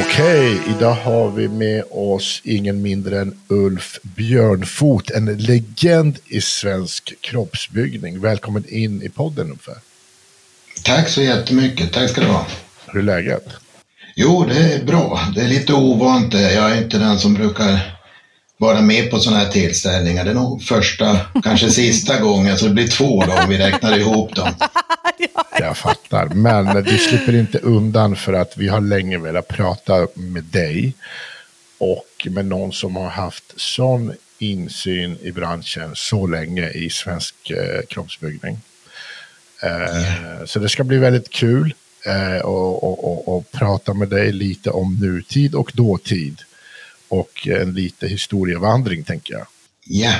Okej, idag har vi med oss ingen mindre än Ulf Björnfot, en legend i svensk kroppsbyggning. Välkommen in i podden Uffe. Tack så jättemycket, tack ska du ha. Hur är läget? Jo, det är bra. Det är lite ovant. Jag är inte den som brukar vara med på sådana här tillställningar. Det är nog första, kanske sista gången, så det blir två då om vi räknar ihop dem. Jag fattar, men du slipper inte undan för att vi har länge velat prata med dig och med någon som har haft sån insyn i branschen så länge i svensk eh, kroppsbyggning. Eh, Så det ska bli väldigt kul eh, och, och, och, och prata med dig lite om nutid och dåtid och en lite historievandring tänker jag. Ja,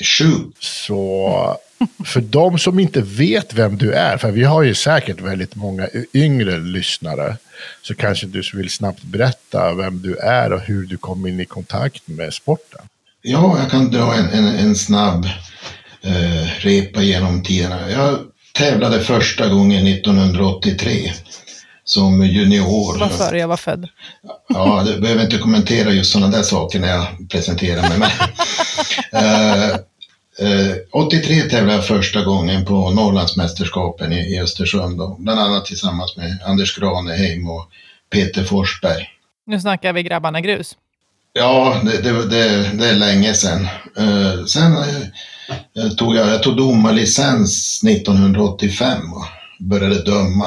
shoot. Så för de som inte vet vem du är, för vi har ju säkert väldigt många yngre lyssnare, så kanske du vill snabbt berätta vem du är och hur du kom in i kontakt med sporten. Ja, jag kan dra en, en, en snabb eh, repa genom tiderna. Jag tävlade första gången 1983 som junior. Var före jag var född. Ja, du behöver inte kommentera just sådana där saker när jag presenterar mig. Men, eh, 83 tävlade jag första gången på Norrlandsmästerskapen i, i Östersund. Då, bland annat tillsammans med Anders Graneheim och Peter Forsberg. Nu snackar vi grabbarna grus. Ja, det, det, det, det är länge sedan. Eh, sen eh, tog jag, jag tog domarlicens 1985 och började döma.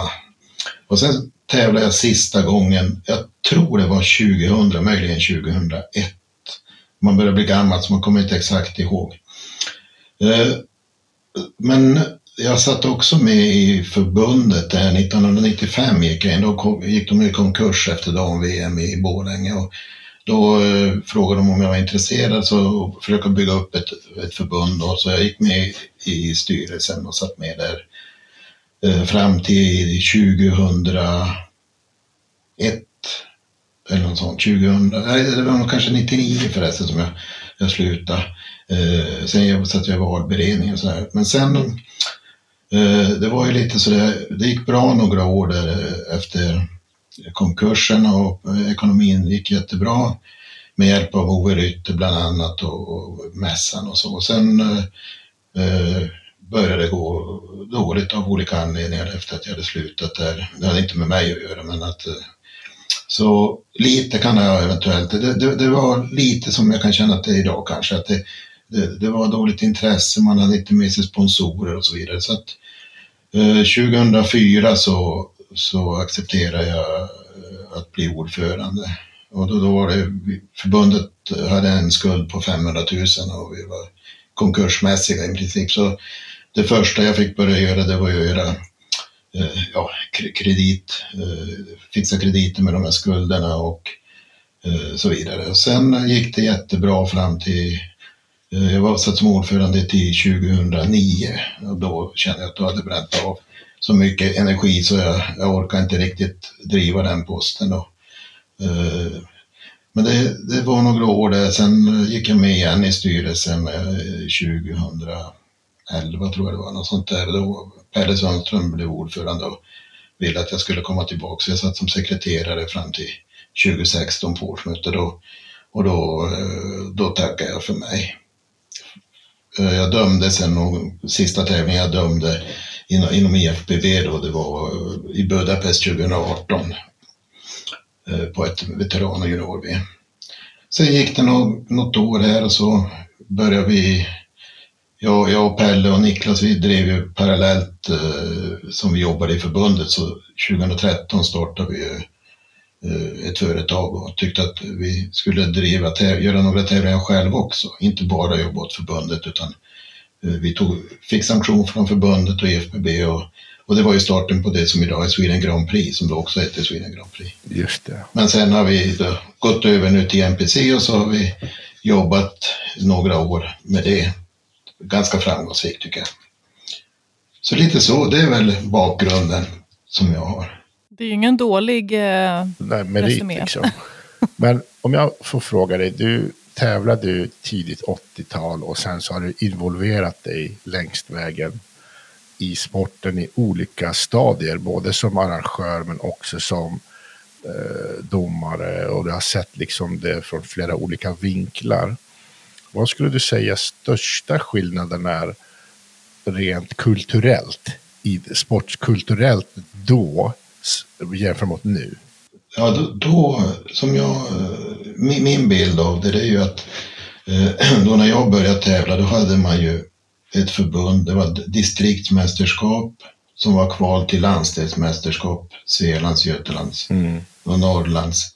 Och sen tävlade jag sista gången, jag tror det var 2000, möjligen 2001. Man börjar bli gammal så man kommer inte exakt ihåg. Eh, men jag satt också med i förbundet där 1995 gick jag in. Då gick de i konkurs efter dam-VM i Borlänge. Och då eh, frågade de om jag var intresserad så försöka bygga upp ett, ett förbund. då, så jag gick med i styrelsen och satt med där eh, fram till 2001 eller något sånt. 2000, nej, det var nog kanske 99 förresten som jag, jag slutade. Eh, sen jag satt jag i valberedning och sådär. Men sen, eh, det var ju lite sådär, det gick bra några år där eh, efter konkursen och eh, ekonomin gick jättebra med hjälp av Ove Rytter bland annat och, och mässan och så. Och sen eh, eh, började det gå dåligt av olika anledningar efter att jag hade slutat där. Det hade inte med mig att göra men att så lite kan jag eventuellt, det, det, det var lite som jag kan känna att det är idag kanske, att det, det, det var dåligt intresse, man hade inte med sig sponsorer och så vidare. Så att eh, 2004 så, så accepterade jag eh, att bli ordförande. Och då, då var det, förbundet hade en skuld på 500 000 och vi var konkursmässiga i princip. Så det första jag fick börja göra det var att göra eh, ja, kredit, eh, fixa krediter med de här skulderna och eh, så vidare. Och sen gick det jättebra fram till, Eh, jag var satt som ordförande till 2009 och då kände jag att jag hade bränt av så mycket energi så jag, jag orkar inte riktigt driva den posten då. Eh, men det, det var några år där, sen gick jag med igen i styrelsen 2011 eh, tror jag det var, något sånt där. Då Pelle Sundström blev ordförande och ville att jag skulle komma tillbaka. Så jag satt som sekreterare fram till 2016 på årsmötet då, och då, då tackade jag för mig. Eh, jag dömde sen, och sista tävlingen jag dömde inom, inom IFBB då, det var eh, i Budapest 2018 eh, på ett veteran och junior-VM. Sen gick det nog något år här och så började vi, jag, jag och Pelle och Niklas, vi drev ju parallellt eh, som vi jobbade i förbundet. Så 2013 startade vi ju, eh, ett företag och tyckte att vi skulle driva, göra några tävlingar själva också. Inte bara jobba åt förbundet utan eh, vi tog, fick sanktion från förbundet och IFBB och, och det var ju starten på det som idag är Sweden Grand Prix, som då också heter Sweden Grand Prix. Just det. Men sen har vi gått över nu till NPC och så har vi jobbat några år med det. Ganska framgångsrikt tycker jag. Så lite så, det är väl bakgrunden som jag har. Det är ju ingen dålig eh, Nej, merit resumé. liksom. Men om jag får fråga dig, du tävlade ju tidigt 80-tal och sen så har du involverat dig längst vägen i sporten i olika stadier, både som arrangör men också som eh, domare och du har sett liksom det från flera olika vinklar. Vad skulle du säga största skillnaden är rent kulturellt, i sportskulturellt då jämfört mot nu? Ja, då, då som jag, min, min bild av det, det är ju att eh, då när jag började tävla, då hade man ju ett förbund, det var distriktsmästerskap som var kval till landsdelsmästerskap, Svealands, Götalands och Norrlands.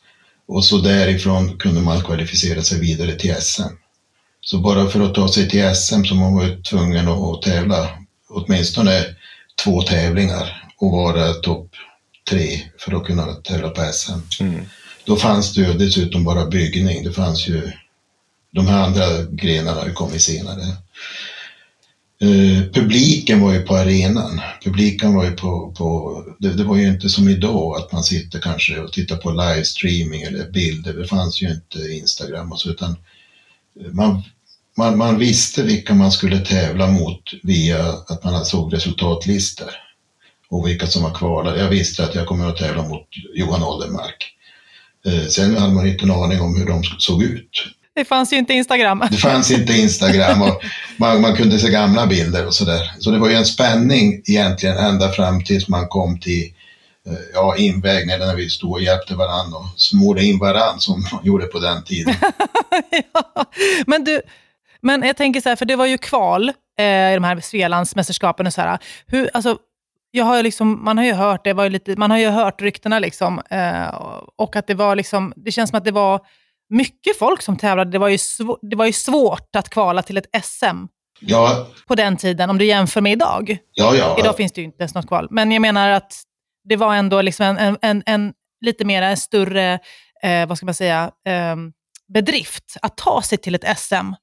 Och så därifrån kunde man kvalificera sig vidare till SM. Så bara för att ta sig till SM så var man ju tvungen att, att tävla åtminstone två tävlingar och vara topp tre för att kunna tävla på SM. Då fanns det ju dessutom bara byggning. Det fanns ju de här andra grenarna har ju kommit senare. Eh, publiken var ju på arenan. Publiken var ju på, på det, det var ju inte som idag att man sitter kanske och tittar på livestreaming eller bilder. Det fanns ju inte Instagram och så utan man, man, man visste vilka man skulle tävla mot via att man såg resultatlistor och vilka som var kvalade. Jag visste att jag kommer att tävla mot Johan Oldermark. Eh, sen hade man inte en aning om hur de såg ut. Det fanns ju inte Instagram. Det fanns inte Instagram och man, man kunde se gamla bilder och sådär. Så det var ju en spänning egentligen ända fram tills man kom till eh, ja, invägningen när vi stod och hjälpte varandra och smorde in varandra som man gjorde på den tiden. ja. Men du, men jag tänker så här, för det var ju kval eh, i de här Svealandsmästerskapen och så här. Hur, alltså, jag har liksom, man har ju hört det, var lite, man har ju hört ryktena liksom. Eh, och att det var liksom, det känns som att det var mycket folk som tävlade. Det var ju, sv- det var ju svårt att kvala till ett SM Ja, på den tiden, om du jämför med idag. ja, ja. Idag finns det ju inte ens något kval. Men jag menar att det var ändå liksom en, en, en, en lite mer en större, eh, vad ska man säga, eh, bedrift att ta sig till ett SM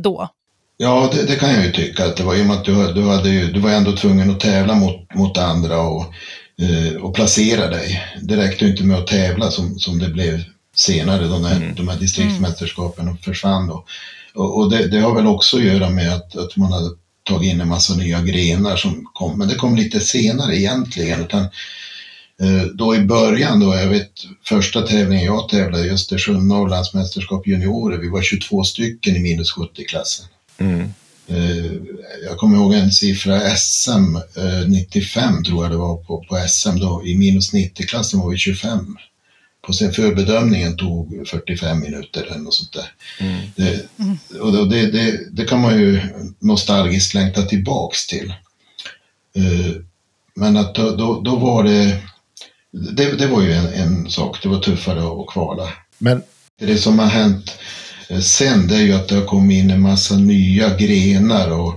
då. Ja, det, det kan jag ju tycka att det var i och med att du, du, hade ju, du var ändå tvungen att tävla mot, mot andra och, eh, och placera dig. Det räckte ju inte med att tävla som, som det blev senare då när de här distriktsmästerskapen försvann. Då. Och, och det, det har väl också att göra med att, att man hade tagit in en massa nya grenar som kom, men det kom lite senare egentligen. Utan, eh, då i början då, jag vet första tävlingen jag tävlade i Östersund, Norrlandsmästerskap juniorer, vi var 22 stycken i minus 70-klassen. Eh, Jag kommer ihåg en siffra SM, eh, 95 tror jag det var på, på SM då. I minus 90-klassen var vi 25. På sen förbedömningen tog 45 minuter eller något sånt där. Det, och det, det, det kan man ju nostalgiskt längta tillbaks till. Eh, Men att då, då, då var det, det, det var ju en, en sak, det var tuffare att kvala. Men Det som har hänt eh, sen det är ju att det har kommit in en massa nya grenar och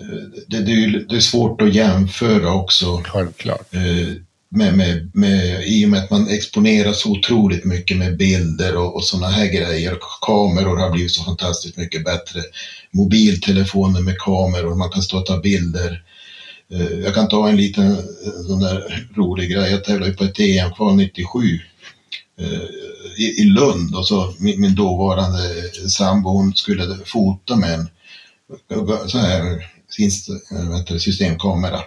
eh, det, det, är, det är svårt att jämföra också självklart. eh, med, med, med, i och med att man exponerar så otroligt mycket med bilder och, och sådana här grejer. Kameror har blivit så fantastiskt mycket bättre. Mobiltelefoner med kameror, man kan stå och ta bilder. Eh, Jag kan ta en liten sån där rolig grej. Jag tävlade på ett EM-kval 97 eh, i, i Lund och så min, min dåvarande sambo hon skulle fota med en så här, vad heter det, systemkamera.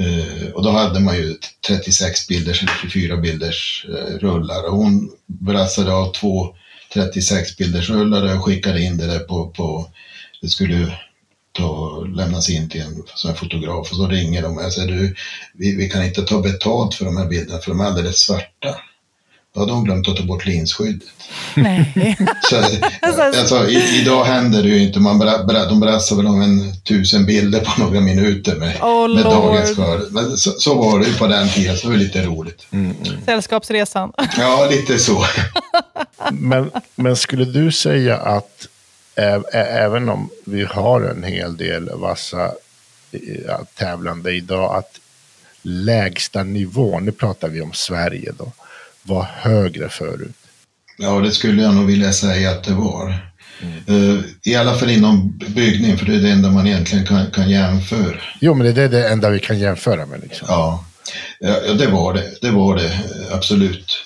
Uh, och då hade man ju 36 bilders eller 24 bilders uh, rullar och hon brassade av två 36 bilders rullar och skickade in det där på, på det skulle ju ta, lämnas in till en sån här fotograf och så ringer de och jag säger du, vi, vi kan inte ta betalt för de här bilderna för de är alldeles svarta. Då hade hon glömt att ta bort linsskyddet. Nej. Så, alltså, i, idag händer det ju inte. Man bra, bra, de brassar väl om en tusen bilder på några minuter med, Oh, med dagens skörd. Men så, så var det ju på den tiden, så det var lite roligt. Sällskapsresan. Ja, lite så. Men, men skulle du säga att ä, ä, även om vi har en hel del vassa ja, tävlande idag, att lägsta nivån, nu pratar vi om Sverige då, var högre förut? Ja, det skulle jag nog vilja säga att det var. Mm. I alla fall inom byggning, för det är det enda man egentligen kan, kan jämföra. Jo, men det är det enda vi kan jämföra med. Liksom. Ja. ja, det var det. Det var det, absolut.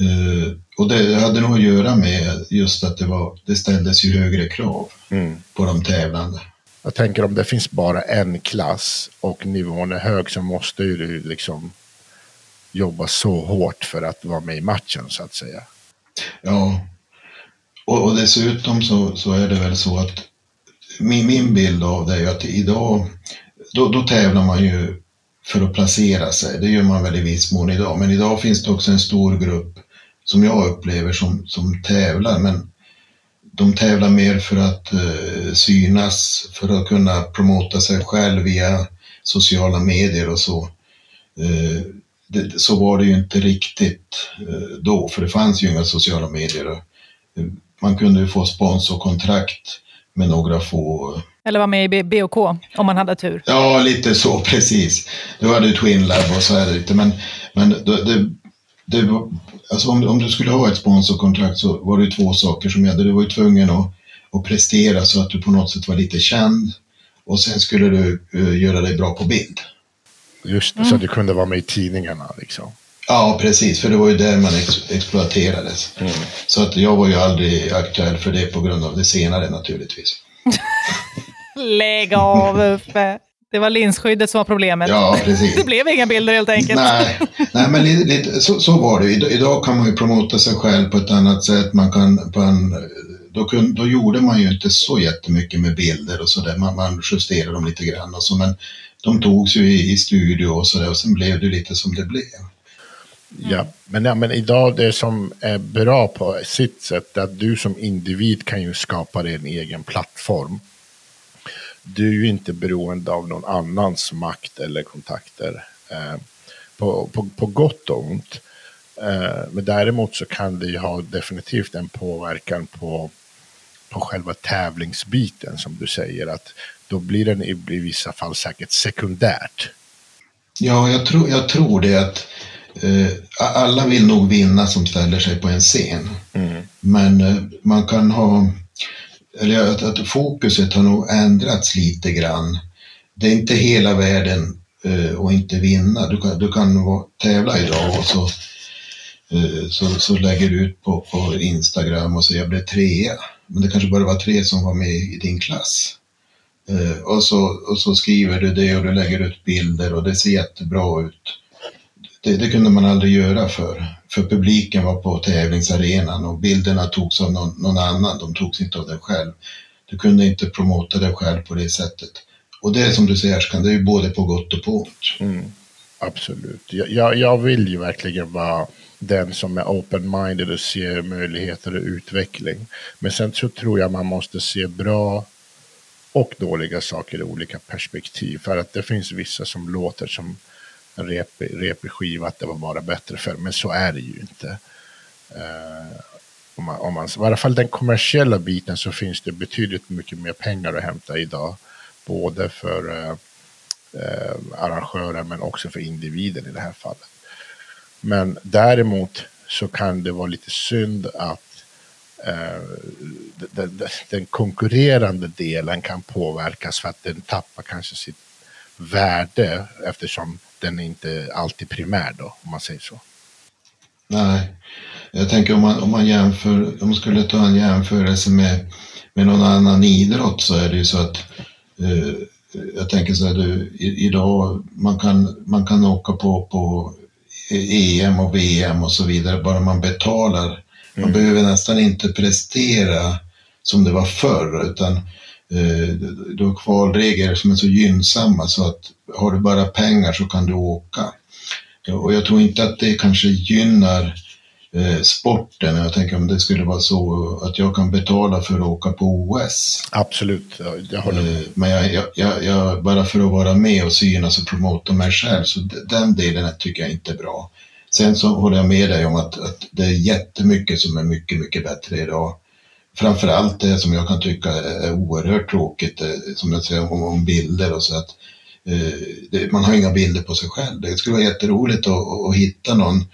Uh, och det hade nog att göra med just att det, var, det ställdes ju högre krav mm. på de tävlande. Jag tänker om det finns bara en klass och nivån är hög så måste ju du liksom jobba så hårt för att vara med i matchen så att säga. Ja, och, och dessutom så, så är det väl så att min, min bild av det är ju att idag, då, då tävlar man ju för att placera sig. Det gör man väl i viss mån idag. Men idag finns det också en stor grupp som jag upplever som, som tävlar. Men de tävlar mer för att eh, synas, för att kunna promota sig själv via sociala medier och så. Eh, det, så var det ju inte riktigt eh, då, för det fanns ju inga sociala medier. Man kunde ju få sponsorkontrakt med några få. Eller vara med i BOK om man hade tur. Ja, lite så precis. Du hade ju Twin Lab och så är det lite, men, men det, det, det var, alltså om, om du skulle ha ett sponsorkontrakt så var det ju två saker som gällde. Du var ju tvungen att, att prestera så att du på något sätt var lite känd och sen skulle du uh, göra dig bra på bild. Just det, mm. så du kunde vara med i tidningarna liksom. Ja, precis, för det var ju där man ex exploaterades. Mm. Så att jag var ju aldrig aktuell för det på grund av det senare naturligtvis. Lägg av Uffe. Det var linsskyddet som var problemet. Ja, precis. Det blev inga bilder helt enkelt. Nej, Nej men lite, lite, så, så, var det. Idag, idag kan man ju promota sig själv på ett annat sätt. Man kan, på en, då, kun, då gjorde man ju inte så jättemycket med bilder och sådär. Man, man justerade dem lite grann och så, men de togs ju i, i studio och sådär och sen blev det lite som det blev. Ja, men, ja, men idag det som är bra på sitt sätt är att du som individ kan ju skapa dig en egen plattform. Du är ju inte beroende av någon annans makt eller kontakter. Eh, på, på, på gott och ont. Eh, men däremot så kan det ju ha definitivt en påverkan på, på själva tävlingsbiten som du säger. att då blir den i, i vissa fall säkert sekundärt. Ja, jag tror, jag tror det att eh, alla vill nog vinna som ställer sig på en scen. Mm. Men eh, man kan ha, eller att, att fokuset har nog ändrats lite grann. Det är inte hela världen eh, att inte vinna. Du kan, du kan tävla idag och så, eh, så, så lägger du ut på, på Instagram och säger jag blev trea. Men det kanske bara var tre som var med i din klass. Eh, och, så, och så skriver du det och du lägger ut bilder och det ser jättebra ut det, det, kunde man aldrig göra för. För publiken var på tävlingsarenan och bilderna togs av någon, någon annan, de togs inte av dig själv. Du kunde inte promota dig själv på det sättet. Och det är som du säger, Ashkan, det är ju både på gott och på ont. Mm, absolut. Jag, jag vill ju verkligen vara den som är open-minded och ser möjligheter och utveckling. Men sen så tror jag man måste se bra och dåliga saker i olika perspektiv. För att det finns vissa som låter som en repig, repig skiva att det var bara bättre för Men så är det ju inte. Uh, om man, om man, I alla fall den kommersiella biten så finns det betydligt mycket mer pengar att hämta idag. Både för uh, uh, arrangörer men också för individen i det här fallet. Men däremot så kan det vara lite synd att Eh, den, den, konkurrerande delen kan påverkas för att den tappar kanske sitt värde eftersom den är inte alltid primär då, om man säger så. Nej, jag tänker om man, om man jämför, om man skulle ta en jämförelse med, med någon annan idrott så är det ju så att eh, jag tänker så här, du, idag man kan, man kan åka på, på EM och VM och så vidare bara man betalar. Man mm. behöver nästan inte prestera som det var förr utan Eh, du har kvalregler som är så gynnsamma så att har du bara pengar så kan du åka. Och jag tror inte att det kanske gynnar eh, sporten. Jag tänker om det skulle vara så att jag kan betala för att åka på OS. Absolut, jag håller med. Eh, men jag, jag, jag, bara för att vara med och synas och promota mig själv, så den delen tycker jag inte är bra. Sen så håller jag med dig om att, att det är jättemycket som är mycket, mycket bättre idag framförallt det som jag kan tycka är oerhört tråkigt, eh, som jag säger om, om bilder och så att eh, det, man har inga bilder på sig själv. Det skulle vara jätteroligt att, att hitta någon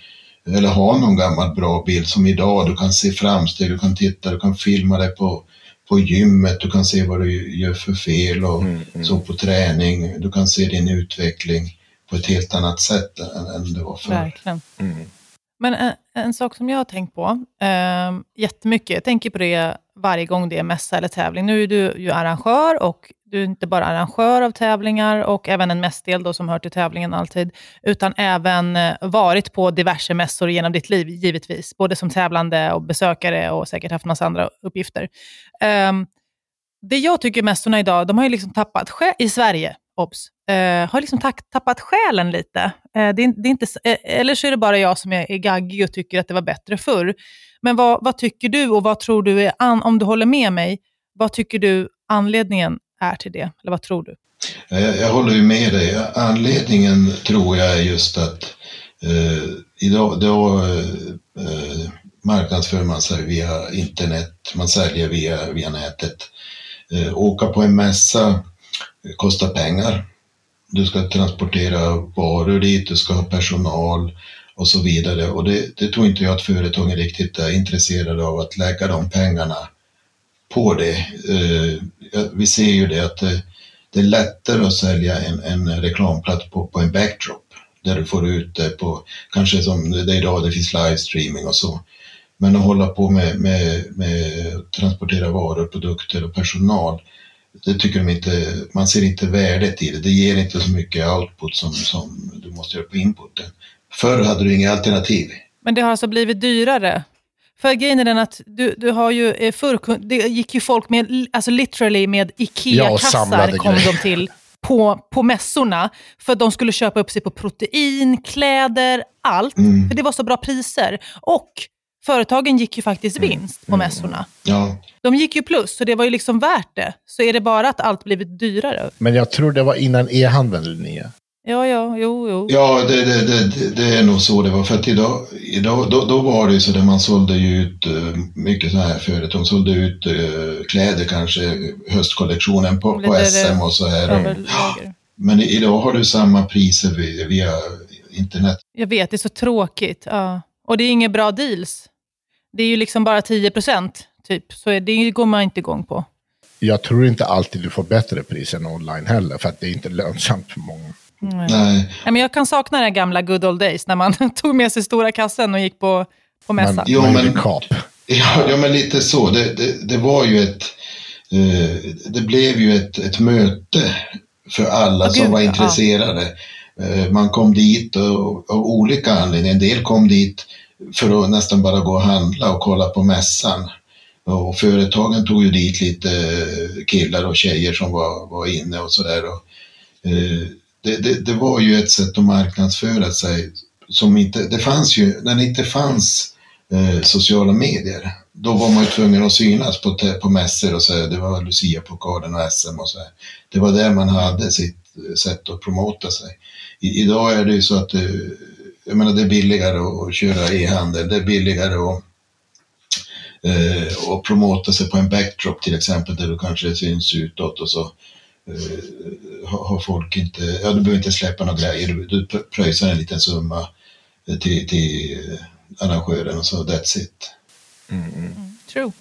eller ha någon gammal bra bild som idag. Du kan se framsteg, du kan titta, du kan filma dig på, på gymmet, du kan se vad du gör för fel och Mm, mm. så på träning. Du kan se din utveckling på ett helt annat sätt än, än det var förr. Verkligen. Mm. Men en, en sak som jag har tänkt på eh, jättemycket, jag tänker på det varje gång det är mässa eller tävling. Nu är du ju arrangör och du är inte bara arrangör av tävlingar och även en mässdel då som hör till tävlingen alltid, utan även eh, varit på diverse mässor genom ditt liv, givetvis. Både som tävlande och besökare och säkert haft massa andra uppgifter. Ehm, det jag tycker mässorna idag, de har ju liksom tappat, i Sverige, obs, eh, har liksom tappat själen lite. Eh, det är, det är inte, eh, eller så är det bara jag som är, är gaggig och tycker att det var bättre förr. Men vad, vad tycker du och vad tror du, är an, om du håller med mig, vad tycker du anledningen är till det? Eller vad tror du? Jag, jag håller ju med dig. Anledningen tror jag är just att eh, idag då, eh, eh marknadsför man sig via internet, man säljer via, via nätet. Eh, åka på en mässa kostar pengar. Du ska transportera varor dit, du ska ha personal och så vidare. Och det, det tror inte jag att företagen riktigt är intresserade av att lägga de pengarna på det. Eh, vi ser ju det att det, är lättare att sälja en, en reklamplats på, på en backdrop där du får ut det på, kanske som det är idag, det finns livestreaming och så. Men att hålla på med, med, med att transportera varor, produkter och personal, det tycker de inte, man ser inte värdet i det. Det ger inte så mycket output som, som du måste göra på inputen. Förr hade du inga alternativ. Men det har alltså blivit dyrare. För grejen är den att du, du har ju, eh, förr det gick ju folk med, alltså literally med IKEA-kassar kom grejer. de till på, på mässorna. För att de skulle köpa upp sig på protein, kläder, allt. Mm. För det var så bra priser. Och företagen gick ju faktiskt vinst på mässorna. Ja, De gick ju plus, så det var ju liksom värt det. Så är det bara att allt blivit dyrare? Men jag tror det var innan e-handeln, Linnea. Ja, ja, jo, jo. Ja, det, det, det, det- är nog så det var. För att idag, idag då, då var det ju så där man sålde ju ut eh, mycket sådana här företag. De sålde ut eh, kläder kanske, höstkollektionen på, på SM och så här. Men idag har du samma priser via, via internet. Jag vet, det är så tråkigt. Ja. Och det är inga bra deals. Det är ju liksom bara 10 procent, typ. Så det går man inte igång på. Jag tror inte alltid du får bättre pris än online heller, för att det är inte lönsamt för många. Nej. Nej, Ja, men jag kan sakna den gamla good old days, när man tog med sig stora kassen och gick på, på mässan. Man, Jo, men-. Ja, ja men lite så. Det, det, det var ju ett... Eh, det blev ju ett, ett möte för alla Åh, som gud, var ja. intresserade. Eh, man kom dit och, av olika anledningar. En del kom dit för att nästan bara gå och handla och kolla på mässan. Och företagen tog ju dit lite eh, killar och tjejer som var, var inne och sådär. Eh, det, det, det var ju ett sätt att marknadsföra sig som inte... Det fanns ju, när det inte fanns eh, sociala medier. Då var man ju tvungen att synas på, på mässor och så. här. Det var Lucia-pokalen och SM och så. här. Det var där man hade sitt eh, sätt att promota sig. I, idag är det ju så att eh, jag menar, det är billigare att köra e-handel. Det är billigare att eh, och promota sig på en backdrop till exempel där du kanske syns utåt och så eh, har, folk inte, ja du behöver inte släppa några grejer, du, du pröjsar en liten summa eh, till, till eh, arrangören och så that's it. True.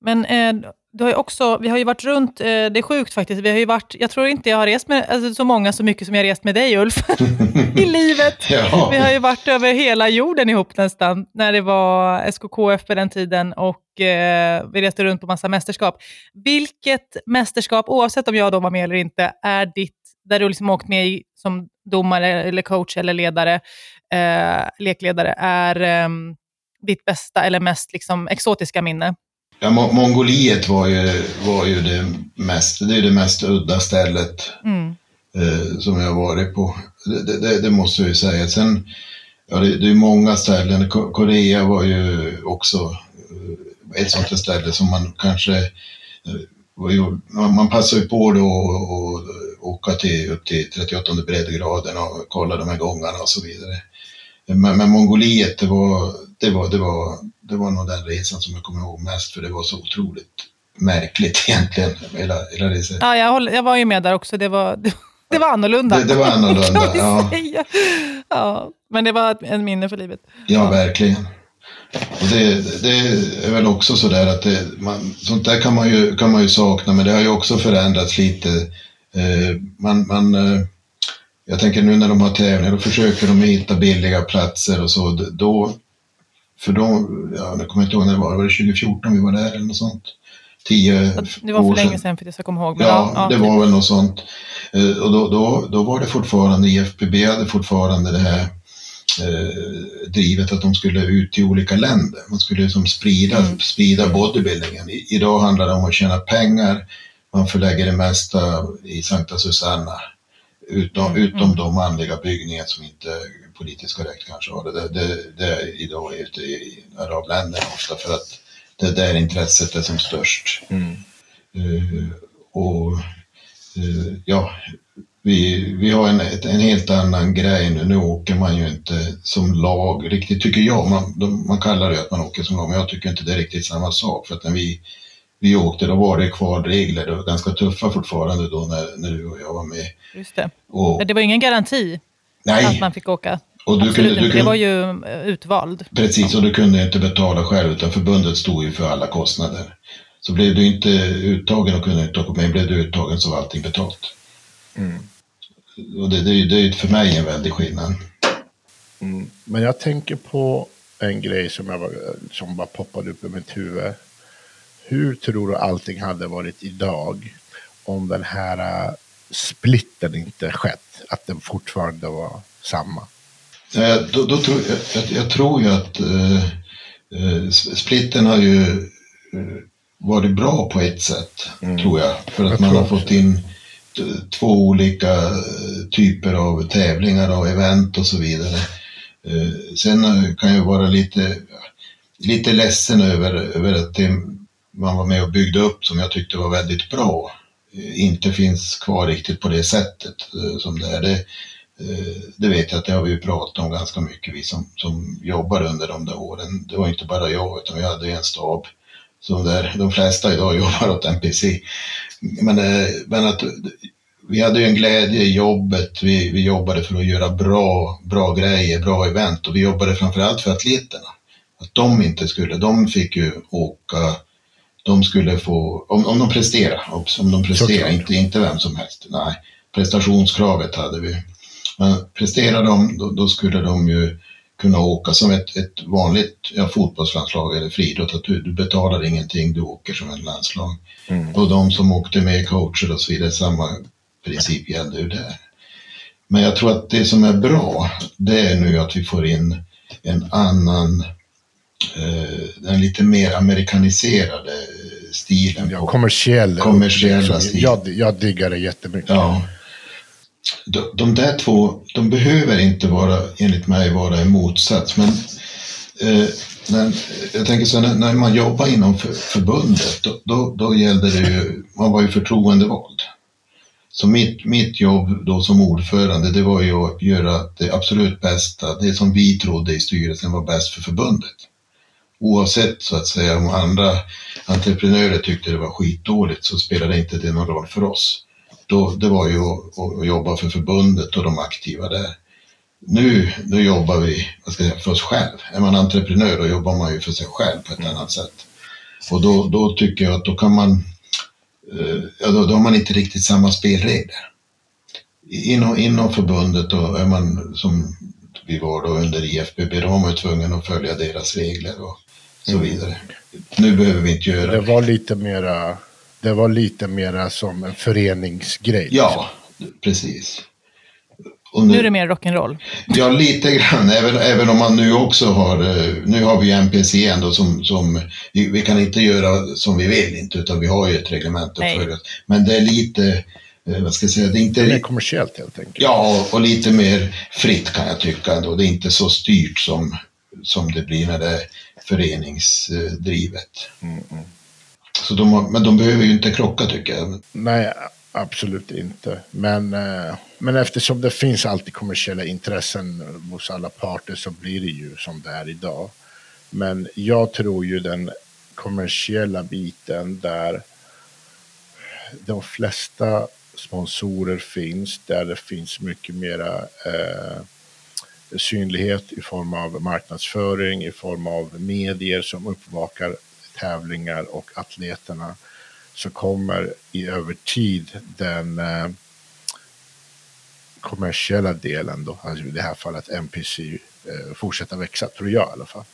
Men eh, du har också, vi har ju varit runt, eh, det är sjukt faktiskt, vi har ju varit, jag tror inte jag har rest med alltså, så många så mycket som jag har rest med dig Ulf, i livet. Ja. Vi har ju varit över hela jorden ihop nästan, när det var SKKF på den tiden och eh, vi reste runt på massa mästerskap. Vilket mästerskap, oavsett om jag då var med eller inte, är ditt, där du liksom åkt med i, som domare eller coach eller ledare, eh, lekledare, är ehm, ditt bästa eller mest liksom, exotiska minne? Ja, Mo- Mongoliet var ju, var ju det mest, det är det mest udda stället Mm. eh, som jag varit på. Det, det- det, måste jag ju säga. Sen, ja, det, det är många ställen. Ko- Korea var ju också eh, ett sånt ställe som man kanske eh, man passar ju på då och, och åka till, upp till 38 breddgraden och kolla de här gångarna och så vidare. Men, men Mongoliet, det var, det, var, det, var, det var nog den resan som jag kommer ihåg mest, för det var så otroligt märkligt egentligen, hela, hela resan. Ja, jag, håller, jag var ju med där också. Det var, Det var annorlunda. Det, det var annorlunda, ja. ja. Men det var en minne för livet. Ja, verkligen. Och det, det är väl också så där att det, man, sånt där kan man, ju, kan man ju sakna, men det har ju också förändrats lite. Eh, man, man, eh, jag tänker nu när de har tävlingar, då försöker de hitta billiga platser och så. Då, för då, ja, jag kommer inte ihåg när det var, var det 2014 vi var där eller något sånt? Tio Det var år för länge sedan för att jag ska komma ihåg. Ja, ja, det ja, var väl något sånt. Eh, Och då, då, då var det fortfarande, IFBB hade fortfarande det här eh, drivet att de skulle ut till olika länder. Man skulle liksom sprida, Mm. sprida bodybuildingen. I, idag handlar det om att tjäna pengar. Man förlägger det mesta i Sankta Susanna. Utom, Mm, utom mm. de manliga byggningar som inte politiskt korrekt kanske har det. Det, det, det är idag ute i arabländerna ofta för att det är där intresset är som störst. Eh, och eh, ja, vi, vi har en, en helt annan grej nu. Nu åker man ju inte som lag riktigt, tycker jag. Man, de, man kallar det att man åker som lag, men jag tycker inte det är riktigt samma sak. För att när vi, vi åkte, då var det kvalregler. Det var ganska tuffa fortfarande då när, när du och jag var med. just det. Och, Det var ingen garanti att nej, man fick åka. och du Absolut kunde, du Det kunde, var ju eh, utvald. Precis, och du kunde inte betala själv utan förbundet stod ju för alla kostnader. Så blev du inte uttagen och kunde inte åka med, blev du uttagen så var allting betalt. Och det, det, är ju- det är ju för mig en väldig skillnad. Mm. Men jag tänker på en grej som, jag, var- som bara poppade upp i mitt huvud. Hur tror du allting hade varit idag om den här äh, splitten inte skett? Att den fortfarande var samma? Eh, Då, då tror, jag, jag, jag tror ju att eh, eh, splitten har ju eh, varit bra på ett sätt, tror jag. För att Jag man har fått in två olika typer av tävlingar och event och så vidare. Eh, Sen kan jag vara lite, lite ledsen över, över att det man var med och byggde upp som jag tyckte var väldigt bra Eh, inte finns kvar riktigt på det sättet eh, som det är. Det, eh, det vet jag att det har vi ju pratat om ganska mycket, vi som, som jobbar under de där åren. Det var inte bara jag, utan vi hade ju en stab som där de flesta idag jobbar åt NPC. Men, men att vi hade ju en glädje i jobbet. Vi, vi jobbade för att göra bra, bra grejer, bra event och vi jobbade framförallt för atleterna. Att de inte skulle, de fick ju åka, de skulle få, om, om de presterade, om de presterade, Såklart. inte, inte vem som helst. Nej, prestationskravet hade vi. Men presterar de, då, då skulle de ju kunna åka som ett, ett vanligt ja, fotbollslandslag eller friidrott. Att du, du betalar ingenting, du åker som ett landslag. Och de som åkte med coacher och så vidare, samma princip gällde ju där. Men jag tror att det som är bra, det är nu att vi får in en annan, eh, en lite mer amerikaniserade stilen. Ja, kommersiell. Kommersiella Som- stil. jag, jag diggar det jättemycket. Ja. De, de där två, de behöver inte vara, enligt mig, vara i motsats. Men eh, när, jag tänker så när, när man jobbar inom för, förbundet, då, då, då gällde det ju, man var ju förtroendevald. Så mitt, mitt jobb då som ordförande, det var ju att göra det absolut bästa, det som vi trodde i styrelsen var bäst för förbundet. Oavsett så att säga om andra entreprenörer tyckte det var skitdåligt så spelade inte det någon roll för oss. Då, det var ju att, att jobba för förbundet och de aktiva där. Nu, nu jobbar vi vad ska jag säga, för oss själv. Är man entreprenör då jobbar man ju för sig själv på ett annat sätt. Och då, då tycker jag att då kan man, eh, ja då, då har man inte riktigt samma spelregler. Inom, inom förbundet då är man som vi var då under IFBB, då var man ju tvungen att följa deras regler och så vidare. Nu behöver vi inte göra Det var lite mera, det var lite mera som en föreningsgrej. Ja, precis. Och Nu är det mer rock'n'roll. Ja, lite grann. Även, även om man nu också har, eh, nu har vi ju NPC ändå som, som vi, vi kan inte göra som vi vill inte, utan vi har ju ett reglement att Nej. följa. Men det är lite, eh, vad ska jag säga, det är är mer inte, kommersiellt helt enkelt. ja, och lite mer fritt kan jag tycka ändå. Det är inte så styrt som, som det blir när det föreningsdrivet. Så de men de behöver ju inte krocka tycker jag. Nej, absolut inte. Men, eh, men eftersom det finns alltid kommersiella intressen hos alla parter så blir det ju som det är idag. Men jag tror ju den kommersiella biten där de flesta sponsorer finns, där det finns mycket mera eh, synlighet i form av marknadsföring, i form av medier som uppvakar tävlingar och atleterna, så kommer i över tid den eh, kommersiella delen, då, alltså i det här fallet NPC, eh, fortsätta växa, tror jag i alla fall.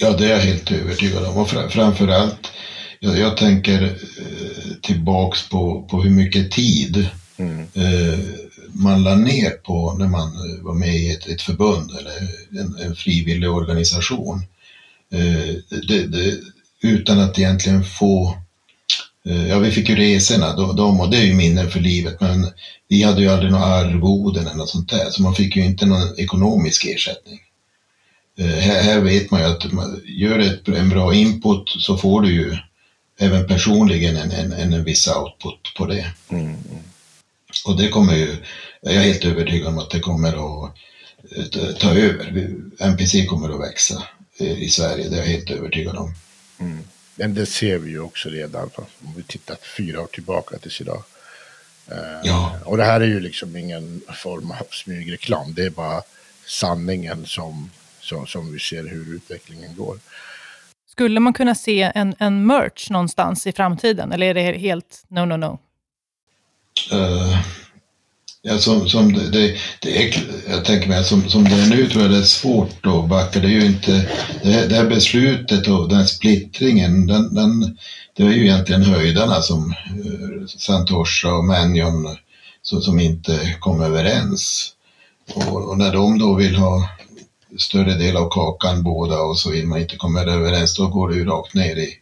Ja, det är jag helt övertygad om. Och framför allt, jag, jag tänker eh, tillbaks på, på hur mycket tid mm. eh, man la ner på när man eh, var med i ett, ett förbund eller en, en frivillig organisation. Eh, det, det, utan att egentligen få Ja, vi fick ju resorna, de, och det är ju minnen för livet, men vi hade ju aldrig några arvoden eller något sånt där, så man fick ju inte någon ekonomisk ersättning. Här, här vet man ju att man gör ett, en bra input så får du ju även personligen en, en, en viss output på det. Mm. Och det kommer ju, jag är helt övertygad om att det kommer att eh, ta över. NPC kommer att växa eh, i Sverige, det är jag helt övertygad om. Mm. Men det ser vi ju också redan om vi tittar fyra år tillbaka tills idag. Ja. Och det här är ju liksom ingen form av smygreklam, det är bara sanningen som så, som vi ser hur utvecklingen går. Skulle man kunna se en, en merch någonstans i framtiden, eller är det helt no, no, no? Uh, ja, som, som det, det, det, är, jag tänker mig att som, som det är nu tror jag det är svårt att backa. Det är ju inte, det här, det här beslutet och den splittringen, den, den, det är ju egentligen höjdarna som uh, Santosha och Mannion som, som inte kom överens. Och, och, när de då vill ha större del av kakan båda och så vill man inte komma överens, då går det ju rakt ner i,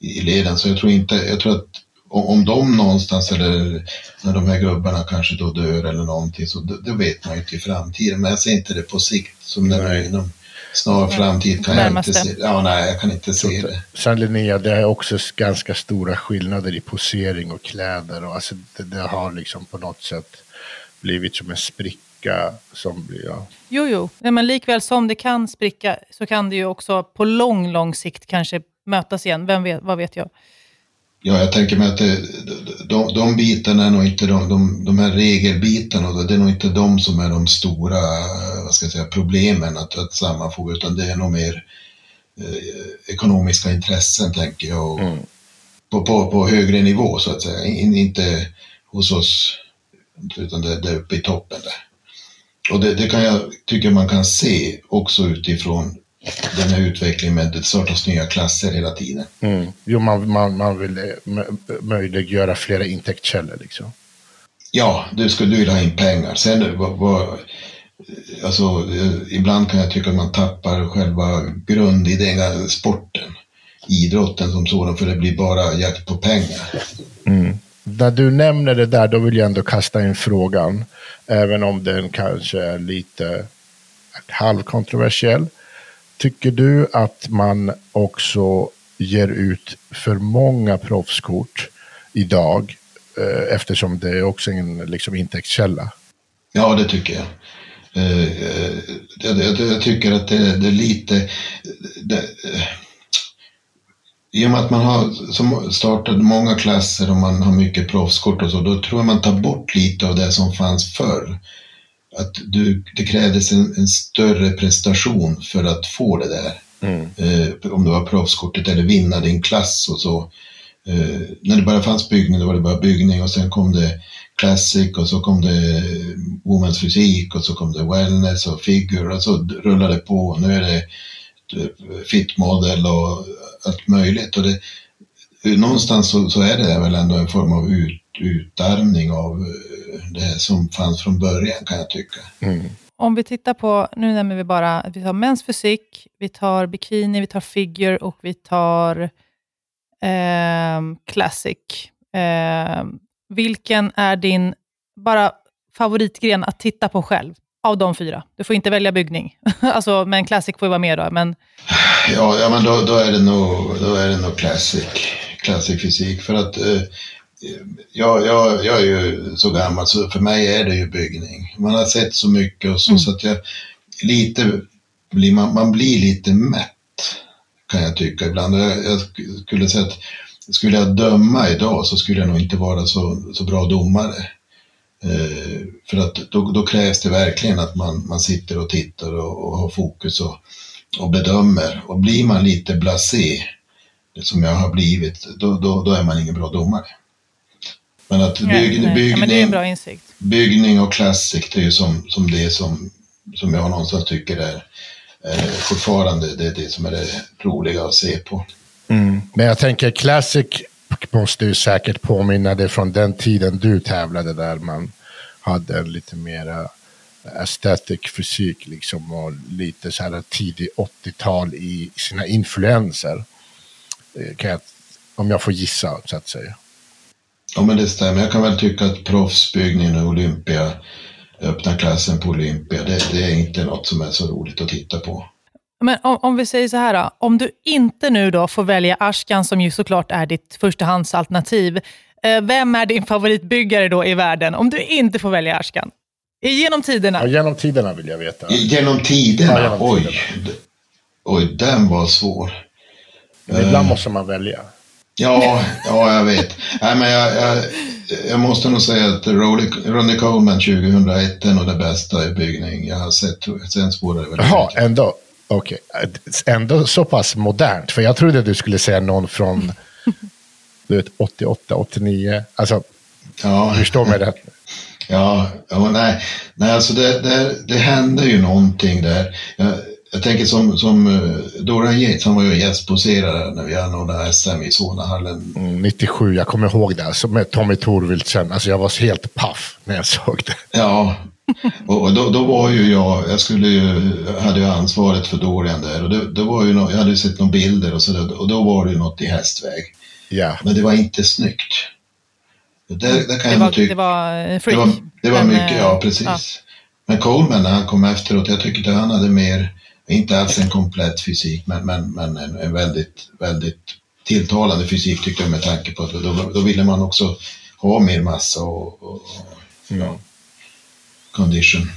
i leden. Så jag tror inte, jag tror att om de någonstans eller när de här gubbarna kanske då dör eller någonting så det, vet man ju inte i framtiden. Men jag ser inte det på sikt som det inom snar framtid kan jag inte se Ja, nej, jag kan inte se det. Sen Linnea, det är också ganska stora skillnader i posering och kläder och alltså det, det har liksom på något sätt blivit som en spricka spricka som blir... Ja. Jo, jo. Ja, men likväl som det kan spricka så kan det ju också på lång, lång sikt kanske mötas igen. Vem vet, vad vet jag? Ja, jag tänker mig att det, de, de bitarna är nog inte de, de, de här regelbitarna, det är nog inte de som är de stora vad ska jag säga, problemen att, att sammanfoga, utan det är nog mer eh, ekonomiska intressen, tänker jag, mm. på, på, på högre nivå så att säga, In, inte hos oss, utan det, det är uppe i toppen där. Och det, det, kan jag tycka man kan se också utifrån den här utvecklingen med det startas nya klasser hela tiden. Mm. Jo, man, man, man vill eh, möjliggöra flera intäktskällor liksom. Ja, du skulle vilja ha in pengar. Sen vad, vad, alltså, eh, ibland kan jag tycka att man tappar själva grundidén, sporten, idrotten som sådan, för det blir bara jakt på pengar. Mm när du nämner det där, då vill jag ändå kasta in frågan, även om den kanske är lite halvkontroversiell. Tycker du att man också ger ut för många proffskort idag, eh, eftersom det är också en liksom, intäktskälla? Ja, det tycker jag. Eh, eh, jag, tycker att det, är lite... Det, i och med att man har startat många klasser och man har mycket proffskort och så, då tror jag man tar bort lite av det som fanns förr. Att du, det krävdes en, en större prestation för att få det där. Mm. Eh, om det var proffskortet eller vinna din klass och så. Eh, när det bara fanns byggning, då var det bara byggning och sen kom det Classic och så kom det Women's Fysik och så kom det Wellness och Figure och så rullade det på. Nu är det Fit Model och allt möjligt. Och det, någonstans så, så är det väl ändå en form av ut, utarmning av eh, det som fanns från början kan jag tycka. Mm. Om vi tittar på, nu nämner vi bara, vi tar Mens fysik, vi tar bikini, vi tar figure och vi tar eh, classic. Eh, vilken är din bara favoritgren att titta på själv? av de fyra. Du får inte välja byggning. alltså, men Classic får ju vara med då. Men... Ja, ja men då, då, är det nog, då är det nog Classic, classic fysik. För att eh, jag, jag, jag är ju så gammal så för mig är det ju byggning. Man har sett så mycket och så, mm. så att jag lite blir, man, man blir lite mätt kan jag tycka ibland. Jag, jag skulle säga att skulle jag döma idag så skulle jag nog inte vara så, så bra domare. Eh, för att då, då, krävs det verkligen att man, man sitter och tittar och, och har fokus och, och bedömer. Och blir man lite blasé, som jag har blivit, då, då, då är man ingen bra domare. Men att bygg, nej, byggning, nej. Ja, men byggning och classic, det är ju som, som det som, som jag någonstans tycker är eh, fortfarande det, är det som är det roliga att se på. Mm. Men jag tänker classic måste ju säkert påminna dig från den tiden du tävlade där man hade en lite mera aesthetic fysik liksom och lite så här tidig 80-tal i sina influenser. Eh, kan jag, om jag får gissa så att säga. Ja men det stämmer. Jag kan väl tycka att proffsbyggningen och Olympia, öppna klassen på Olympia, det, det, är inte något som är så roligt att titta på. Men om, om, vi säger så här då, om du inte nu då får välja Ashkan som ju såklart är ditt förstahandsalternativ, eh, vem är din favoritbyggare då i världen om du inte får välja Ashkan? Genom tiderna? Ja, genom tiderna vill jag veta. Genom tiderna? Ja, genom Oj. Tiderna. Oj, den var svår. Men ibland måste man välja. Ja, ja jag vet. Nej, men jag, jag, jag måste nog säga att Ronnie Coleman 2001 är nog det bästa i byggning jag har sett. Sen spårar det väl Jaha, ändå. Okej, okay. ändå så pass modernt. För jag trodde du skulle säga någon från du vet, 88, 89. Alltså, ja. förstår mig rätt. Ja, ja nej, nej alltså det, det, det hände ju någonting där. Jag, jag tänker som, som uh, Dorian Yates, han var ju gästposerare när vi anordnade SM i Solnahallen. Mm, 97, jag kommer ihåg det. Alltså med Tommy Torvildsen. Alltså jag var helt paff när jag såg det. Ja, och då, då var ju jag, jag skulle ju, hade ju ansvaret för Dorian där och det, det var ju no, jag hade ju sett några bilder och sådär och då var det ju något i hästväg. Ja. Men det var inte snyggt. Det, det, kan det, jag var, tycka, det var freak. Det var, det var mycket, ja eh, precis. Ja. Men Coleman när han kom efteråt, jag tyckte att han hade mer, inte alls en komplett fysik, men, men, men en, en väldigt, väldigt tilltalande fysik tyckte jag med tanke på att då, då ville man också ha mer massa och, och ja condition.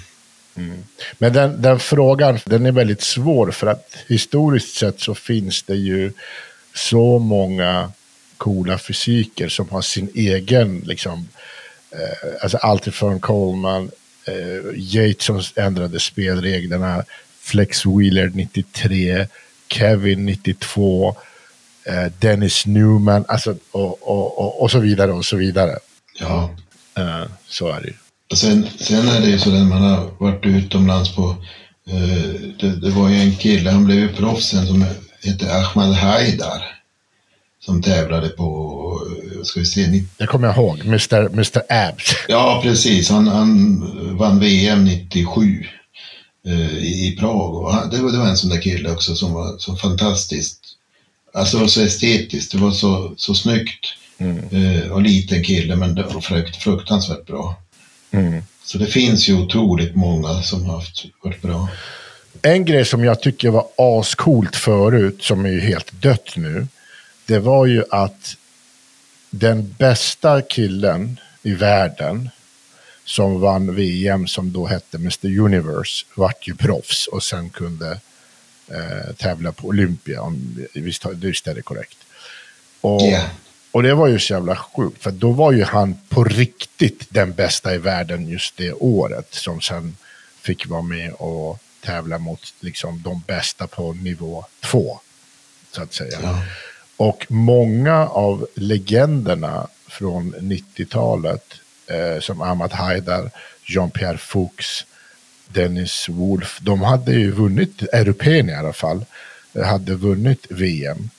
Mm. Men den, den, frågan, den är väldigt svår för att historiskt sett så finns det ju så många coola fysiker som har sin egen, liksom, eh, alltså alltifrån Coleman, eh, Yates som ändrade spelreglerna, Flex Wheeler 93, Kevin 92, eh, Dennis Newman, alltså, och, och, och, och, så vidare och så vidare. Ja. Eh, så är det ju. Sen, sen är det ju så när man har varit utomlands på, eh, det, det, var ju en kille, han blev ju proffs sen som hette Ahmad Haidar. Som tävlade på, eh, ska vi se, Det kommer jag ihåg, Mr. Mr. Abs. Ja, precis. Han, han vann VM 97 eh, i Prag. Och han, det, var, en sån där kille också som var så fantastiskt. Alltså det var så estetiskt, det var så, så snyggt. Mm. Eh, och liten kille, men det var frukt, fruktansvärt bra. Mm. Så det finns ju otroligt många som har haft, varit bra. En grej som jag tycker var ascoolt förut, som är ju helt dött nu, det var ju att den bästa killen i världen som vann VM, som då hette Mr Universe, vart ju proffs och sen kunde eh, tävla på Olympia, om visst, visst är det korrekt. Och yeah. Och det var ju så jävla sjukt, för då var ju han på riktigt den bästa i världen just det året. Som sen fick vara med och tävla mot liksom, de bästa på nivå två. Så att säga. Ja. Och många av legenderna från 90-talet, eh, som Ahmad Haidar, Jean-Pierre Fuchs, Dennis Wolf, de hade ju vunnit, europeen i alla fall, hade vunnit VM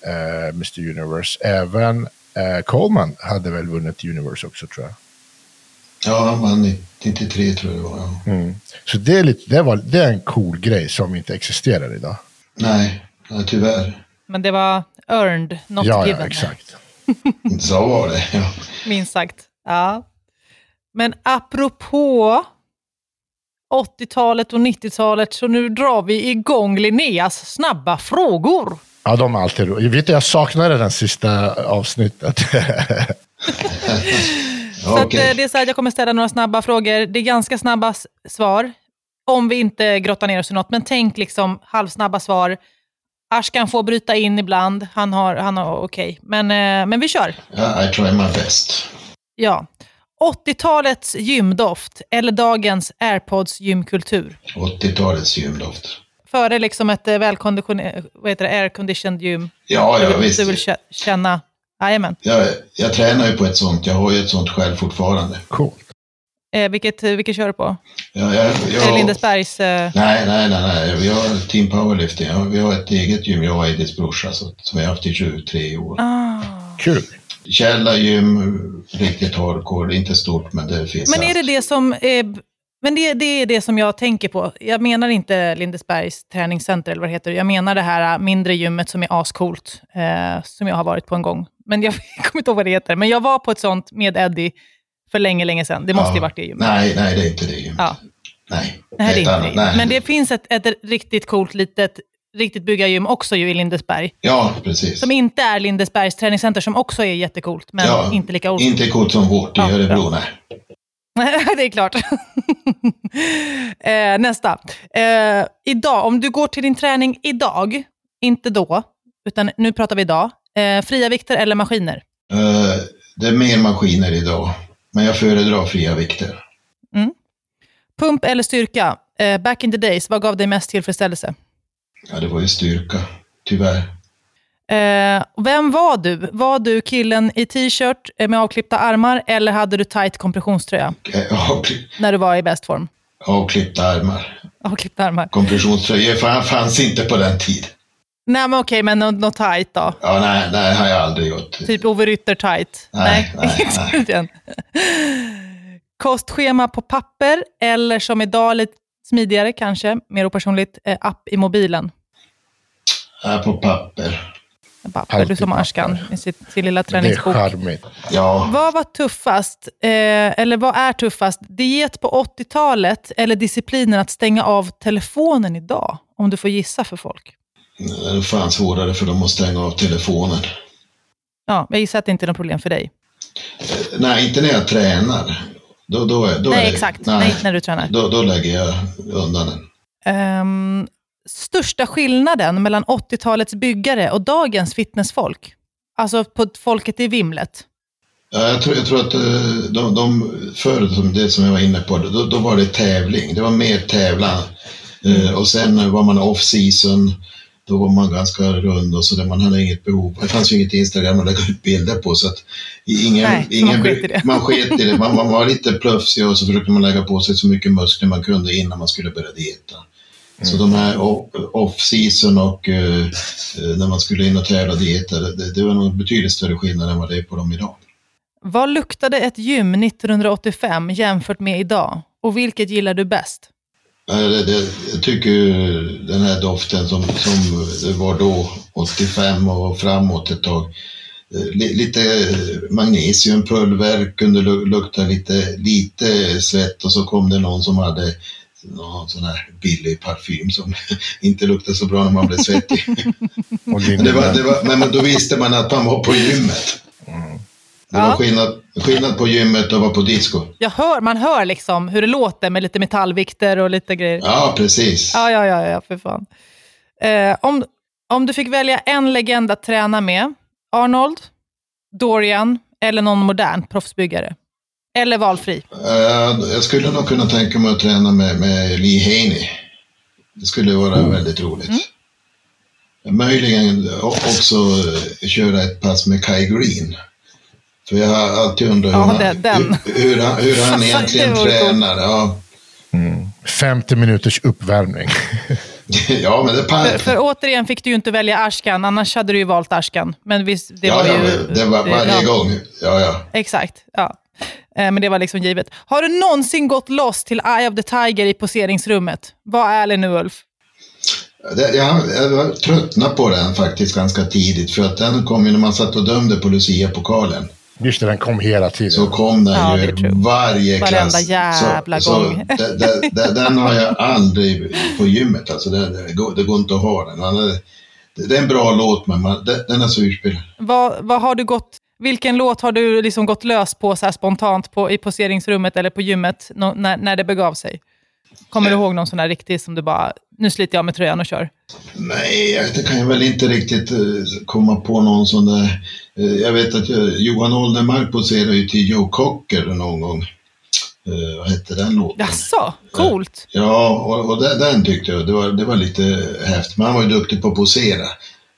eh, Mr Universe. Även eh, Coleman hade väl vunnit Universe också tror jag. Ja, han vann 93 tror jag det var. Ja. Mm. Så det är, lite, det, var, det är en cool grej som inte existerar idag. Nej, nej tyvärr. Men det var earned, not ja, given. Ja, exakt. Så var det, ja. Minst sagt. Ja. Men apropå 80-talet och 90-talet, så nu drar vi igång Linneas snabba frågor. Ja, de är alltid roliga. Vet du, jag saknade den sista avsnittet. så att, eh, det är så här, jag kommer ställa några snabba frågor. Det är ganska snabba svar. Om vi inte grottar ner oss i något. Men tänk liksom halvsnabba svar. Ashkan får bryta in ibland. Han har, han har okej. Men, eh, men vi kör. Ja, I try my best. Ja. 80-talets gymdoft eller dagens airpods gymkultur? 80-talets gymdoft. Före liksom ett eh, välkonditionerat, vad heter det, airconditioned gym. Ja, du, ja vill, visst. du vill kä- känna, jajamän. Jag, jag tränar ju på ett sånt. Jag har ju ett sånt själv fortfarande. Coolt. Eh, vilket, eh, vilket kör du på? Jag, jag, jag, Lindesbergs? Eh, nej, nej, nej, nej. Vi har Team Powerlifting. Ja, Vi har ett eget gym, jag och Ediths brorsa, så, som vi har haft i 23 år. ah. Kul. Källargym, riktigt hardcore. Inte stort, men det finns Men är det det som är... Men det, det är det som jag tänker på. Jag menar inte Lindesbergs träningscenter eller vad det heter. Jag menar det här äh, mindre gymmet som är ascoolt. Eh, som jag har varit på en gång. Men jag kommer inte ihåg vad det heter. Men jag var på ett sånt med Eddie för länge, länge sedan. Det måste Ja. ju varit det gymmet. Nej, nej, det är inte det gymmet. Ja. Nej, Nej, det är inte det. Nej. Men det finns ett, ett riktigt coolt litet riktigt byggargym också ju i Lindesberg. Ja, precis. Som inte är Lindesbergs träningscenter, som också är jättecoolt, men Ja, inte lika old. Inte coolt som vårt i Ja, Örebro, nej. det är klart. eh, nästa. Eh, idag, om du går till din träning idag, inte då, utan nu pratar vi idag. Eh, fria vikter eller maskiner? Eh, det är mer maskiner idag, men jag föredrar fria vikter. Pump eller styrka? Eh, back in the days, vad gav dig mest tillfredsställelse? Ja, det var ju styrka, tyvärr. Eh, vem var du? Var du killen i t-shirt med avklippta armar eller hade du tight kompressionströja Eh, avkli- när du var i bäst form? Avklippta armar. Avklippta armar. Kompressionströjor fan, fanns inte på den tiden. Nej, men okej, men något något tight då? Ja, nej, nej, har jag aldrig gjort. Typ Ove Rytter tight? Nej, nej, nej. den. Kostschema på papper eller som idag lite smidigare kanske, mer opersonligt, eh, app i mobilen. Här på papper. Papper, Alltid du som med sitt, sin lilla Det är träningsbok. charmigt. Ja, Vad var tuffast, eh, eller vad är tuffast? Diet på 80-talet eller disciplinen att stänga av telefonen idag? Om du får gissa för folk. det är fan svårare för dem att stänga av telefonen. Ja, jag gissar att det inte är något problem för dig. Eh, Nej, inte när jag tränar. Då, då, är- då Nej, det, exakt. Nej, när du tränar. Då, då lägger jag undan den. Ehm, största skillnaden mellan 80-talets byggare och dagens fitnessfolk? Alltså på folket i vimlet. Ja, jag, tror, jag tror att eh, de, de förr, som det som jag var inne på, då, då var det tävling. Det var mer tävlan. Eh, och sen var man off season. Då var man ganska rund och så där. Man hade inget behov. Det fanns ju inget Instagram att lägga ut bilder på. Så att ingen, Nej, ingen, man sket i det. Man sket i det. Man, man var lite plufsig och så försökte man lägga på sig så mycket muskler man kunde innan man skulle börja dieta. Så de här off-season och eh, eh, när man skulle in och tävla dieta, det, det var nog betydligt större skillnad än vad det är på dem idag. Vad luktade ett gym 1985 jämfört med idag? Och vilket gillar du bäst? Jag tycker den här doften som, som var då, 85 och framåt ett tag. eh, li- Lite magnesiumpulver, kunde lu- lukta lite, lite svett och så kom det någon som hade någon sån här billig parfym som inte luktade så bra när man blev svettig. Det var, det var, men då visste man att man var på gymmet. Det var Ja. skillnad, skillnad på gymmet och vara på disco. Jag hör, man hör liksom hur det låter med lite metallvikter och lite grejer. Ja, precis. Ja, ja, ja, ja för fan. Eh, om, om du fick välja en legend att träna med, Arnold, Dorian eller någon modern proffsbyggare? Eller valfri? Eh, jag skulle nog kunna tänka mig att träna med, med Lee Haney. Det skulle vara väldigt roligt. Möjligen o- också köra ett pass med Kai Green. För jag har alltid undrat hur, Ja, han, det- den. hur, hur han, hur han egentligen Det vore coolt. tränar. Ja. 50 minuters uppvärmning. ja, men det För, för återigen fick du ju inte välja Ashkan, annars hade du ju valt Ashkan. Men visst, det Ja, var ja, ju... det var varje ja, gång. Ja, ja. Exakt, ja. Eh, Men det var liksom givet. Har du någonsin gått loss till Eye of the Tiger i poseringsrummet? Var ärlig nu Ulf. Det, jag, jag var tröttnat på den faktiskt ganska tidigt. För att den kom ju när man satt och dömde på Lucia-pokalen. Just det, den kom hela tiden. Så kom den Ja, ju varje Varenda klass. jävla så, gång. Så, de, de, de, den har jag aldrig på gymmet. Alltså, det, det, går, det går inte att ha den. Det, det är en bra låt, men man, det, den är så urspelad. Vad, vad har du gått, vilken låt har du liksom gått lös på så här spontant på, i poseringsrummet eller på gymmet nå- när, när det begav sig? Kommer du ihåg någon sån där riktig som du bara, nu sliter jag med tröjan och kör? Nej, det kan jag väl inte riktigt eh, komma på någon sån där. Eh, jag vet att Johan Oldenmark poserade ju till Joe Cocker någon gång. Eh, vad hette den låten? Jaså, coolt. Ja, och, och den, den tyckte jag, det var, det var lite häftigt. Men han var ju duktig på att posera.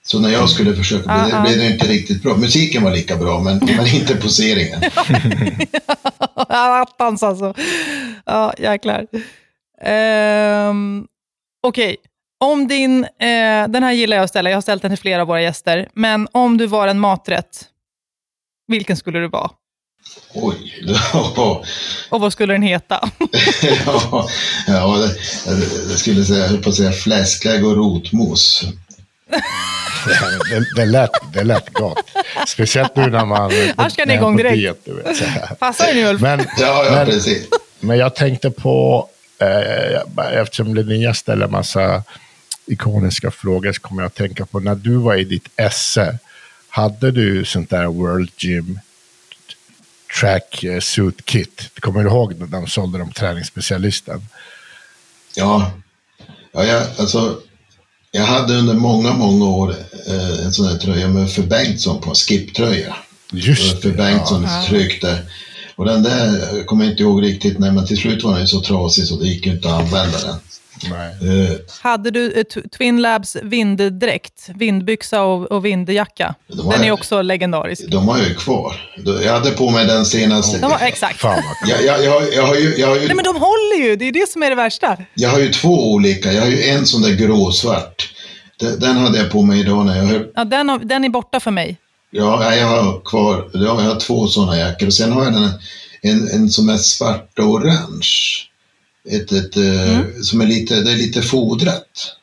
Så när jag skulle försöka, blev, ah. blev det inte riktigt bra. Musiken var lika bra, men, men inte poseringen. Attans alltså. Ja, jäklar. Ehm, Okej, om din, eh, den här gillar jag att ställa, jag har ställt den till flera av våra gäster, men om du var en maträtt, vilken skulle du vara? Oj, Och vad skulle den heta? ja, ja det, jag skulle säga, jag på att säga fläsklägg och rotmos. Det, det, lät, det lät gott. Speciellt nu när man... Här ska ni igång direkt. diet, du vet. Passar dig nu Ulf? Men, Ja, ja men, precis. men jag tänkte på, eh, eftersom Linnea ställer massa ikoniska frågor så kommer jag att tänka på när du var i ditt esse. Hade du sånt där World Gym Track eh, Suit Kit? Kommer du ihåg när de sålde de träningsspecialisten? Ja, ja jag, alltså, jag hade under många, många år eh, en sån här tröja med för Bengtsson på, en skiptröja. Just För det, Bengtsson Ja. tryckte. Och den där jag kommer jag inte ihåg riktigt, nej, men till slut var den ju så trasig så det gick ju inte att använda den. Nej. Eh, Hade du eh, Tw- Twin Labs vinddräkt, vindbyxa och, och vindjacka? De har Den är jag- också legendarisk. de har jag ju kvar. Jag hade på mig den senaste. De var, exakt. Fan Jag, jag, jag, jag, har ju, jag, har ju, Nej, men de håller ju, det är det som är det värsta. jag har ju två olika. Jag har ju en sån där gråsvart. Den, den hade jag på mig idag när jag höll Ja, den, har- den är borta för mig. Ja, jag har kvar, ja, jag har två sådana jackor och sen har jag den, en, en som är svart och orange. Ett, ett, eh, Mm. som är lite, det är lite fodrat.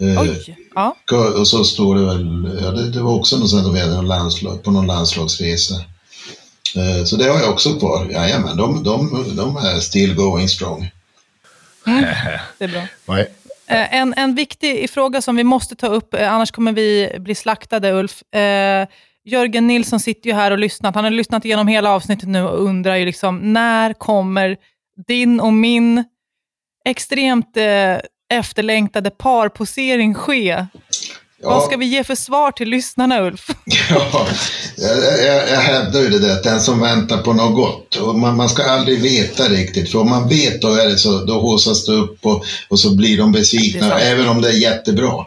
Eh, Oj. Ja. Och så står det väl, ja det, det var också något sånt som vi hade någon landslag, på någon landslagsresa. Eh, Så det har jag också kvar. Jajamän, de, de, de är still going strong. Det är bra. Eh, en, en viktig fråga som vi måste ta upp, eh, annars kommer vi bli slaktade, Ulf. Eh, Jörgen Nilsson sitter ju här och lyssnat. Han har lyssnat igenom hela avsnittet nu och undrar ju liksom, när kommer din och min extremt eh, efterlängtade parposering ske? Vad ska vi ge för svar till lyssnarna, Ulf? Ja, jag, jag, hävdar ju det där att den som väntar på något gott. Och man, man ska aldrig veta riktigt. För om man vet då, är det så, då håsas det upp och, och så blir de besvikna. Även om det är jättebra.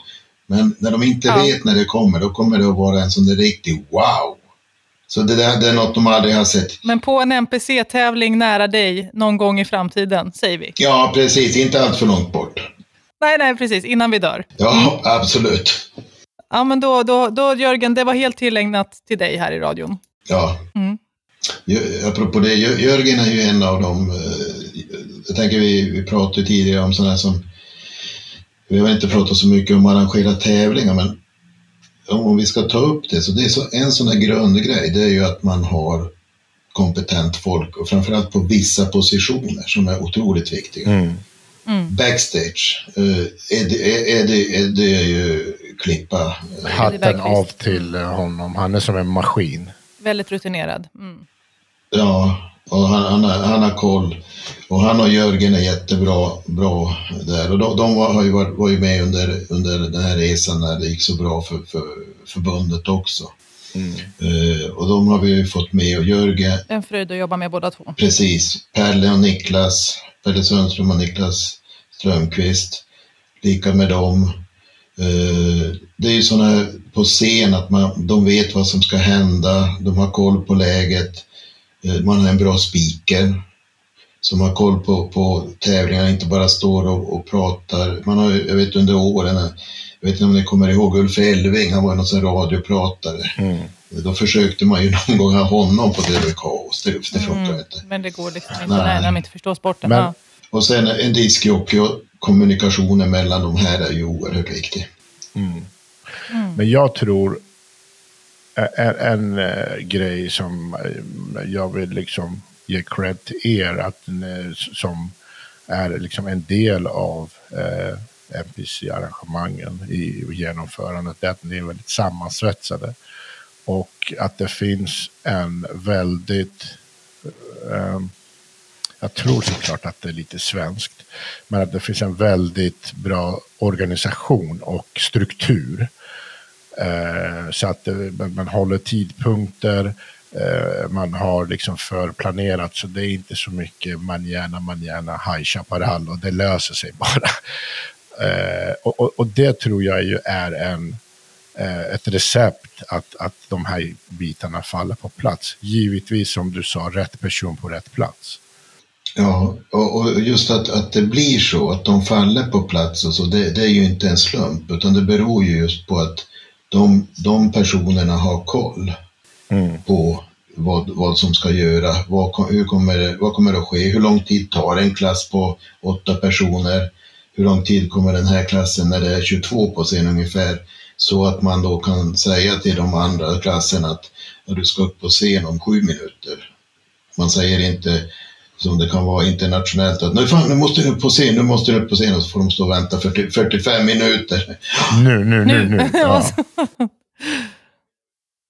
Men när de inte Ja. vet när det kommer, då kommer det att vara en sån där riktig wow. Så det, där, det är något de aldrig har sett. Men på en NPC-tävling nära dig någon gång i framtiden, säger vi. Ja, precis. Inte allt för långt bort. Nej, nej, precis. Innan vi dör. Ja, absolut. Ja, men då, då, då Jörgen, det var helt tillägnat till dig här i radion. Ja. Mm. Apropå det, Jö- Jörgen är ju en av dem. eh, Jag tänker vi, vi pratade tidigare om sådana som, vi har inte pratat så mycket om arrangera tävlingar, men om om vi ska ta upp det, så det är så, en sån här grundgrej, det är ju att man har kompetent folk och framförallt på vissa positioner som är otroligt viktiga. Mm. Backstage, eh, är, det, är, det, är det ju klippa. eh, Hatten av till eh, honom. Han är som en maskin. Väldigt rutinerad. Mm. Ja, och han, han, har- han har koll. Och han och Jörgen är jättebra bra där. Och de, de var, har ju varit, var ju med under, under den här resan när det gick så bra för, för förbundet också. Eh, och de har vi ju fått med. Och Jörgen, En fröjd att jobba med båda två. precis. Pelle och Niklas, Pelle Sundström och Niklas Strömqvist. Lika med dem. Eh, det är ju sådana på scen att man, de vet vad som ska hända. De har koll på läget. Eh, man har en bra speaker som har koll på, på tävlingarna, inte bara står och, och pratar. Man har, ju- jag vet under åren, jag vet inte om ni kommer ihåg Ulf Elving, han var någon sån radiopratare. Mm. Då försökte man ju någon gång ha honom på TV Kaos, det, det funkar Mm. inte. Men det går liksom inte när, de inte förstår sporten. Men- ja. Och sen en diskjockey och kommunikationen mellan de här är ju oerhört viktig. Men jag tror en, en eh, grej som eh, jag vill liksom ge cred till er att som är liksom en del av eh, NPC-arrangemangen i genomförandet, det är att ni är väldigt sammansvetsade. Och att det finns en väldigt Um, Jag tror såklart att det är lite svenskt. Men att det finns en väldigt bra organisation och struktur. Eh, så att man håller tidpunkter, eh, man har liksom förplanerat så det är inte så mycket man gärna, man gärna, High Chaparral och det löser sig bara. Eh, och, och, och, det tror jag ju är en, ett recept att, att de här bitarna faller på plats. Givetvis som du sa, rätt person på rätt plats. Ja, och, och just att, att det blir så, att de faller på plats och så, det, det, är ju inte en slump, utan det beror ju just på att de, de personerna har koll mm. på vad, vad som ska göra, vad, hur kommer, vad kommer att ske, hur lång tid tar en klass på åtta personer, hur lång tid kommer den här klassen när det är 22 på scen ungefär, så att man då kan säga till de andra klasserna att du ska upp på scen om sju minuter. Man säger inte som det kan vara internationellt att nu, fan, nu måste du upp på scen, nu måste du upp på scen och så får de stå och vänta 40, 45 minuter. Nu, nu, nu, nu. Ja.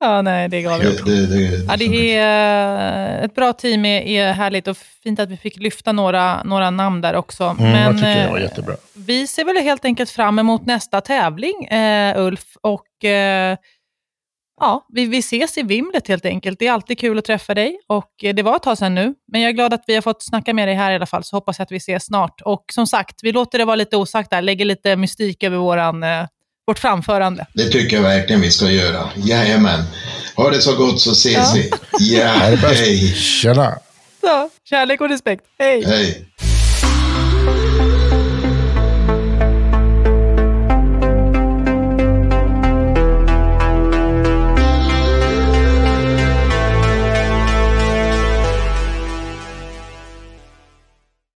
Ja, nej, det är galet. Det, det, det, ja, det är eh, ett bra team, är, är härligt och fint att vi fick lyfta några, några namn där också. Mm, Men jag tycker det var eh, jättebra. Vi ser väl helt enkelt fram emot nästa tävling, eh, Ulf. Och eh, ja, vi, vi ses i vimlet helt enkelt. Det är alltid kul att träffa dig och eh, det var ett tag sedan nu. Men jag är glad att vi har fått snacka med dig här i alla fall, så hoppas jag att vi ses snart. Och som sagt, vi låter det vara lite osagt där, lägger lite mystik över våran eh, vårt framförande. Det tycker jag verkligen vi ska göra. Jajamän. Ha det så gott så ses ja. vi. Ja, hej. Tjena. Så, kärlek och respekt. Hej. Hej.